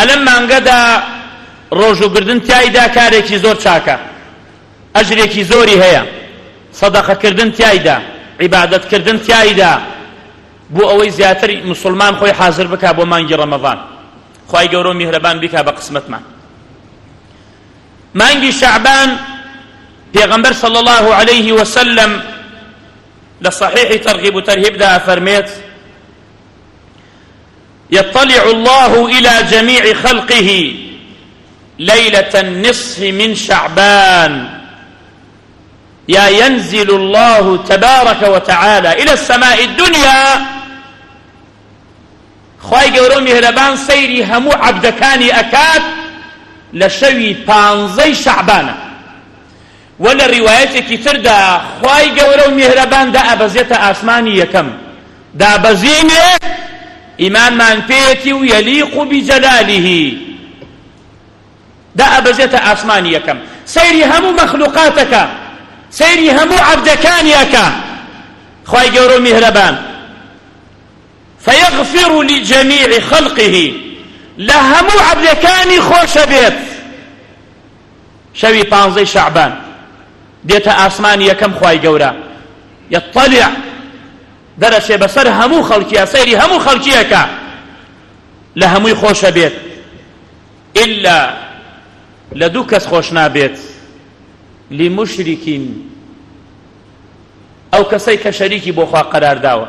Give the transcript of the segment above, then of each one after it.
ە لەم مانگەدا ڕۆژوو گردن تیایدا کارێکی زۆر چاکە ئەجرێکی زۆری هەیە سەدەقە کردن تیایدا عیبادەت کردن تیایدا بۆ ئەوەی زیاتر مسلمان خۆی حازر بکا بۆ مانگی ڕەمەضان خوای گەورە و میهرەبان بیکا بە قسمەتمان مانگی شعبان پێغەمبەر صلی الله عليه وسلم لە صحیح ترغیب و ترهیبدا فەرمێت يطلع الله إلى جميع خلقه ليلة النصف من شعبان يا ينزل الله تبارك وتعالى إلى السماء الدنيا خواهي قولوا مهربان سيري همو عبدكاني أكاد لشوي بانزي شعبانا وە لە ڕیوایەتێکی تردا خوای گەورە و میهرەبان دائەبەزێتە ئاسمانی یەکەم دابەزینێک ئیمانمان پێیەتی و یەلیق بجلاله دائەبەزێتە ئاسمانی یەکەم سەیری هەموو مەخلوقاتەکە سەیری هەموو عەبدەکانی ئەکا خوای گەورە و میهرەبان فیغفر لجمیع خەلقه لە هەموو عەبدەکانی خۆشە بێت شەوی پانزەی شەعبان دێتە ئاسمانی یەکەم خوای گەورە یەطەلع دەرەچێ بەسەر هەموو خەڵکیە سەیری هەموو خەڵکیەکە لە هەمووی خۆشە بێت ئللا لە دوو کەس خۆش نابێت لمشرکین ئەو کەسەی کە شەریکی بۆخوا قەرار داوە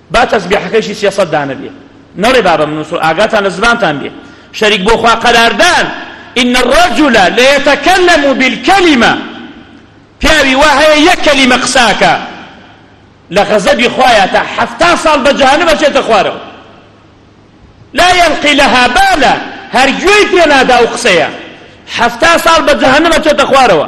با تەسبیحەکەیشی سێ سەد دانە بێ نەڵێ بابە بنووسن ئاگاتان لە زمانتان بێ شەریک بۆ خوا قەراردان ان الرجل ليتكلم بالكلمه پیاوی وا هەیە یەک کەلیمە قساکە لە غەزەبی خوایە تا حەفتا ساڵ بە جەهەنم ئەچێتە خوارەوە لا يلقي لها بالا هەر گوێی پێ نادا ئەو قسەیە حەفتا ساڵ بە جەهەنم ئەچێتە خوارەوە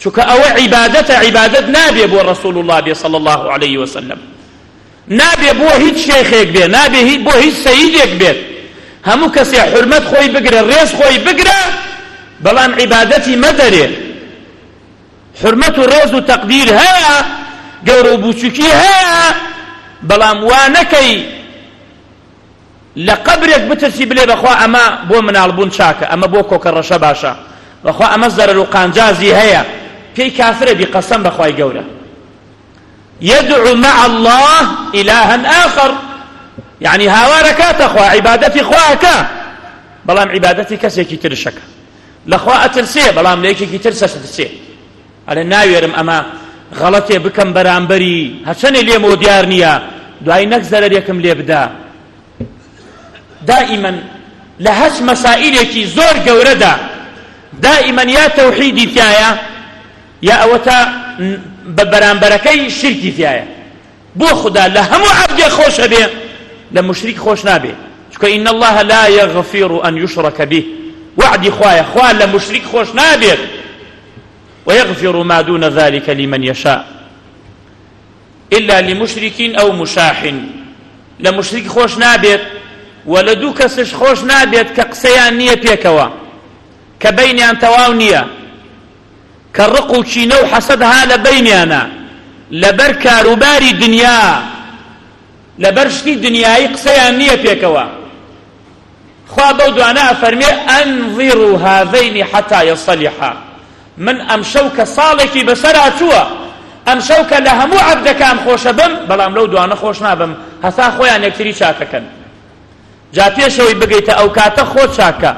چونکە ئەوە عیبادەتە عیبادەت نابێ بۆ رسول اللە بێ صلی اللە علیە وسلم نابێ بۆ هیچ شێخێک بێ نابێ بۆ هیچ سەیدێک بێت هەموو کەسێ حرمەت خۆی بگرە ڕێز خۆی بگرە بەڵام عیبادەتی مەدەرێ حرمەت و ڕێز و تەقدیر هەیە گەورە و بچووکی هەیە بەڵام وا نەکەی لە قەبرێک بترسی بلێ بەخوا ئەمە بۆ مناڵ بوون چاکە ئەمە بۆ کۆکە ڕەشە باشە بەخوا ئەمە زەرەر و قانجازی هەیە پێی کافرە بی قەسەم بەخوای گەورە يدعو مع الله إلها آخر يعني هاوارەکە تەخوا عیبادەتی خواکە بەڵام عیبادەتی کەسێکی ترشەکە لەخوا ئەترسێ بەڵام لە یەکێکی ترسەش ترسێ ئەرێ ناوێرم ئەمە غەڵەتێ بکەم بەرامبەری هەرچەنێ لێمەوە دیار نییە دوای نەک زەرەرێکم لێ بدا دائیمەن لە هەچ مەسائلێکی زۆر گەورەدا دائیمەن یا تەوحیدی تایە یا ئەوە تا بە بەرامبەرەکەی شرکی تایە بۆ خدا لە هەموو عەبدێ خۆشە بێ لە مشریک خۆش نابێ چکە ئین الله لا یغفیر ان یشرک به وعدی خوایە خوا لە مشریک خۆش نابێت ويغفر ما دون ذلك لمن يشاء إلا لمشرك أو مشاح لە مشرک خۆش نابێت و لە دوو کەسش خۆش نابێت کە قسەیان نییە پێکەوە کە بینیان تەواو نییە کە ڕق و چینە و حەسەد ها لە بینیانە لەبەر کاروباری دنیا لەبەر شتی دنیایی قسەیان نییە پێکەوە خوا بەو دوانە ئەفەرمێ، ئەنظروا هذین حتی یصطلحا، من ئەمشەو کە ساڵێکی بەسەرا چووە، ئەمشەو کە لە هەموو عەبدەکان خۆشە بم، بەڵام لەو دوانە خۆش نابم هەتا خۆیان یەکتری چاکەکەن. جا پێش ئەوەی بگەیتە ئەو کاتە خۆت چاککە.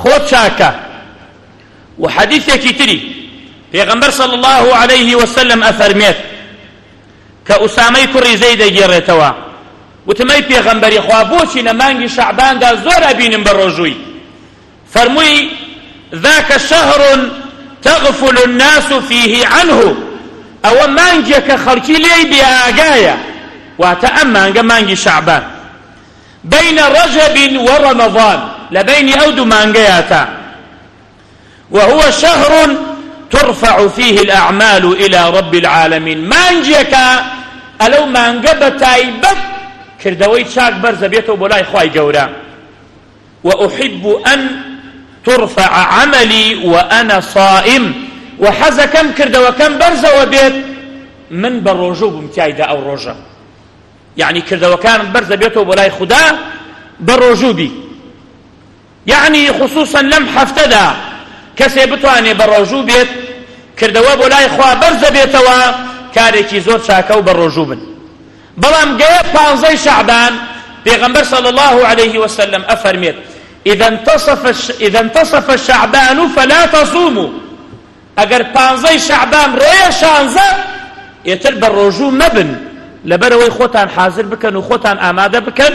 خۆت چاککە. وە حەدیسێکی تری پێغەمبەر صلی اللە علیه وسلم ئەفەرمێت، کە ئوسامەی کوڕی زەید دەگێڕێتەوە وتم ئەی پێغەمبەری خوا بۆچی لە مانگی شەعباندا زۆر ئەبینم بە ڕۆژووی فەرمووی ذاک شهر تغفل الناس فيه عنه ئەوە مانگێکە خەڵکی لێی بێ ئاگایە واتە ئەم مانگە مانگی شەعبان بین رجب و رمضان لە بینی ئەو دوو مانگەیە تا وهو شهر ترفع فیه الاعمال الی رب العالمین مانگێکە ئەلەو مانگە بەتایبەت کردەوەی چاک بەرز دەبێتەوە بۆ لای خوای گەورە وأحب أن ترفع عملي وأنا صائم وحەزەکەم کردەوەکەم بەرزەوە بێت من بە ڕۆژە بووم تایدا ئەو ڕۆژە یعنی کردەوەکانم بەرزە بێتەوە بۆ لای خوددا بە ڕۆژوو بی یەعنی خسوسەن لەم هەفتەدا کەسێ بتوانێ بەڕۆژوو بێت کردەوە بۆلای خوا بەرز دەبێتەوە کارێکی زۆر چاکەو بەڕۆژوو بن بەڵام گەیە پانزەی شەعبان پێغەمبەر صلی اللە علیه وسلم ئەفەرمێت اذا انتصف اذا انتصف شعبان فلا تصوموا ئەگەر پانزەی شعبان ڕۆیە شانزە ئێتر بە ڕۆژوو مەبن لەبەرەوەی خۆتان حاضر بکەن و خۆتان ئامادە بکەن